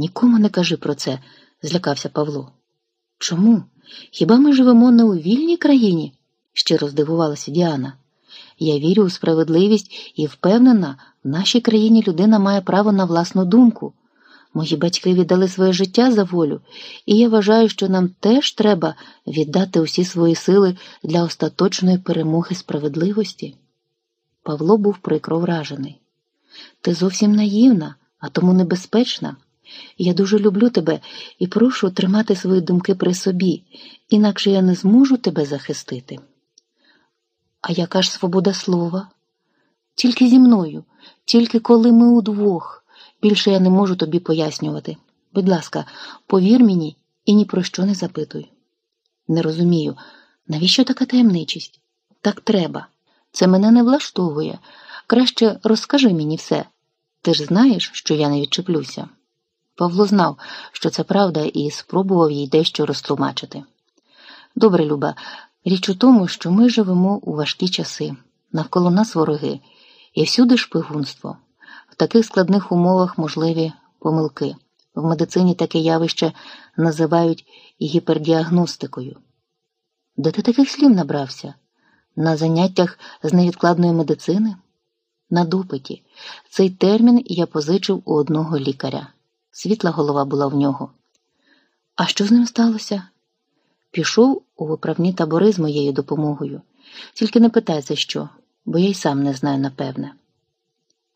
Нікому не кажи про це, злякався Павло. Чому? Хіба ми живемо не у вільній країні? щиро здивувалася Діана. Я вірю у справедливість і впевнена, в нашій країні людина має право на власну думку. Мої батьки віддали своє життя за волю, і я вважаю, що нам теж треба віддати усі свої сили для остаточної перемоги справедливості. Павло був прикро вражений. Ти зовсім наївна, а тому небезпечна. Я дуже люблю тебе і прошу тримати свої думки при собі, інакше я не зможу тебе захистити. А яка ж свобода слова? Тільки зі мною, тільки коли ми удвох. Більше я не можу тобі пояснювати. Будь ласка, повір мені і ні про що не запитуй. Не розумію, навіщо така таємничість? Так треба. Це мене не влаштовує. Краще розкажи мені все. Ти ж знаєш, що я не відчеплюся. Павло знав, що це правда, і спробував їй дещо розтлумачити. Добре, Люба, річ у тому, що ми живемо у важкі часи, навколо нас вороги, і всюди шпигунство. В таких складних умовах можливі помилки. В медицині таке явище називають гіпердіагностикою. Де ти таких слів набрався? На заняттях з невідкладної медицини? На допиті. Цей термін я позичив у одного лікаря. Світла голова була в нього. А що з ним сталося? Пішов у виправні табори з моєю допомогою. Тільки не питай за що, бо я й сам не знаю напевне.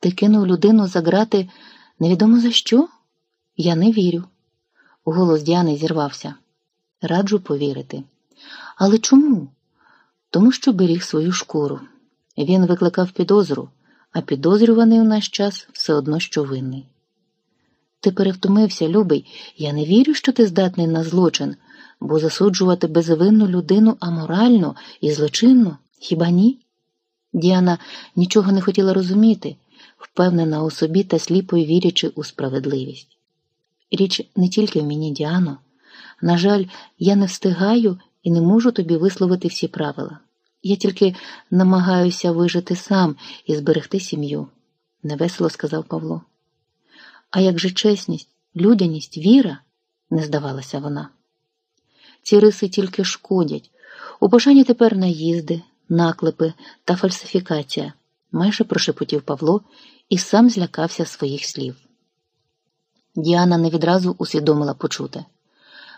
Ти кинув людину заграти невідомо за що? Я не вірю. Голос Діани зірвався. Раджу повірити. Але чому? Тому що беріг свою шкуру. Він викликав підозру, а підозрюваний у наш час все одно що винний. Ти перевтомився, любий, я не вірю, що ти здатний на злочин, бо засуджувати безвинну людину аморально і злочинно, хіба ні? Діана нічого не хотіла розуміти, впевнена у собі та сліпо вірячи у справедливість. Річ не тільки в мені, Діано. На жаль, я не встигаю і не можу тобі висловити всі правила. Я тільки намагаюся вижити сам і зберегти сім'ю, невесело сказав Павло. А як же чесність, людяність, віра, не здавалася вона. Ці риси тільки шкодять. У бажанні тепер наїзди, наклепи та фальсифікація, майже прошепотів Павло і сам злякався своїх слів. Діана не відразу усвідомила почуте.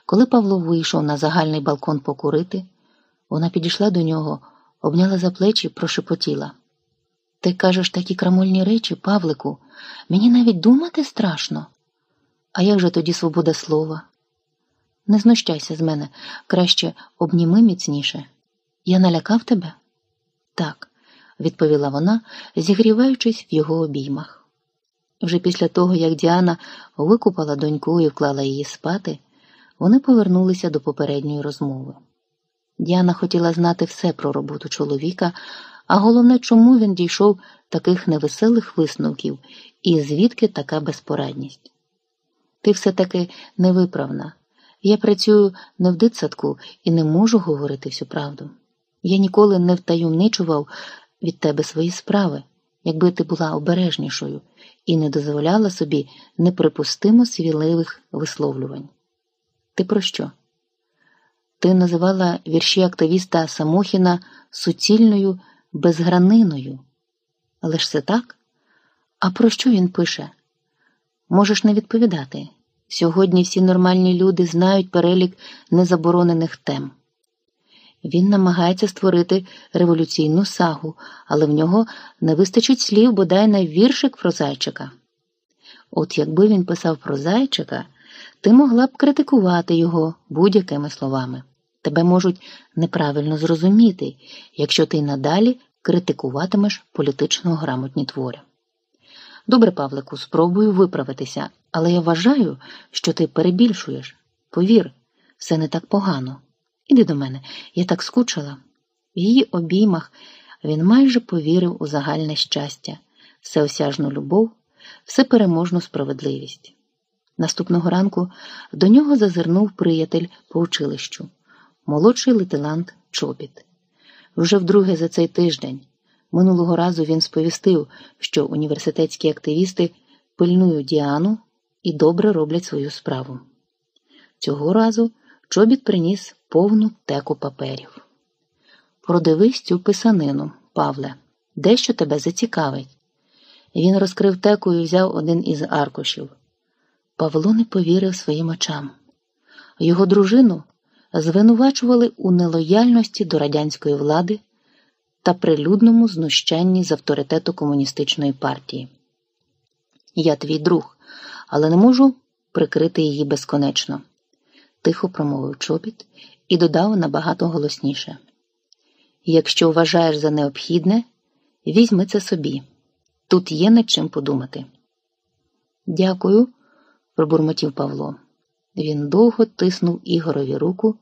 Коли Павло вийшов на загальний балкон покурити, вона підійшла до нього, обняла за плечі, прошепотіла. Ти кажеш такі крамольні речі, Павлику, мені навіть думати страшно. А як же тоді свобода слова? Не знущайся з мене, краще обніми міцніше. Я налякав тебе? Так, відповіла вона, зігріваючись в його обіймах. Вже після того, як Діана викупала доньку і вклала її спати, вони повернулися до попередньої розмови. Діана хотіла знати все про роботу чоловіка, а головне, чому він дійшов таких невеселих висновків і звідки така безпорадність. Ти все таки невиправна. Я працюю не в дитсадку і не можу говорити всю правду. Я ніколи не втаємничував від тебе свої справи, якби ти була обережнішою і не дозволяла собі неприпустимо свіливих висловлювань. Ти про що? Ти називала вірші активіста Самохіна суцільною безграниною. Але ж це так? А про що він пише? Можеш не відповідати. Сьогодні всі нормальні люди знають перелік незаборонених тем. Він намагається створити революційну сагу, але в нього не вистачить слів бодай на віршик про зайчика. От якби він писав про зайчика, ти могла б критикувати його будь-якими словами. Тебе можуть неправильно зрозуміти, якщо ти надалі критикуватимеш політично грамотні твори. Добре, Павлику, спробую виправитися, але я вважаю, що ти перебільшуєш. Повір, все не так погано. Іди до мене, я так скучила. В її обіймах він майже повірив у загальне щастя, всеосяжну любов, всепереможну справедливість. Наступного ранку до нього зазирнув приятель по училищу, молодший лейтенант Чобіт. Вже вдруге за цей тиждень. Минулого разу він сповістив, що університетські активісти пильнують Діану і добре роблять свою справу. Цього разу чобіт приніс повну теку паперів. Продивись цю писанину, Павле, дещо тебе зацікавить. Він розкрив теку і взяв один із аркушів. Павло не повірив своїм очам. Його дружину звинувачували у нелояльності до радянської влади та прилюдному знущанні з авторитету комуністичної партії. Я твій друг, але не можу прикрити її безконечно, тихо промовив чобіт і додав набагато голосніше. Якщо вважаєш за необхідне, візьми це собі. Тут є над чим подумати. Дякую, пробурмотів Павло. Він довго тиснув Ігорові руку,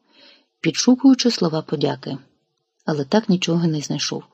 підшукуючи слова подяки, але так нічого не знайшов.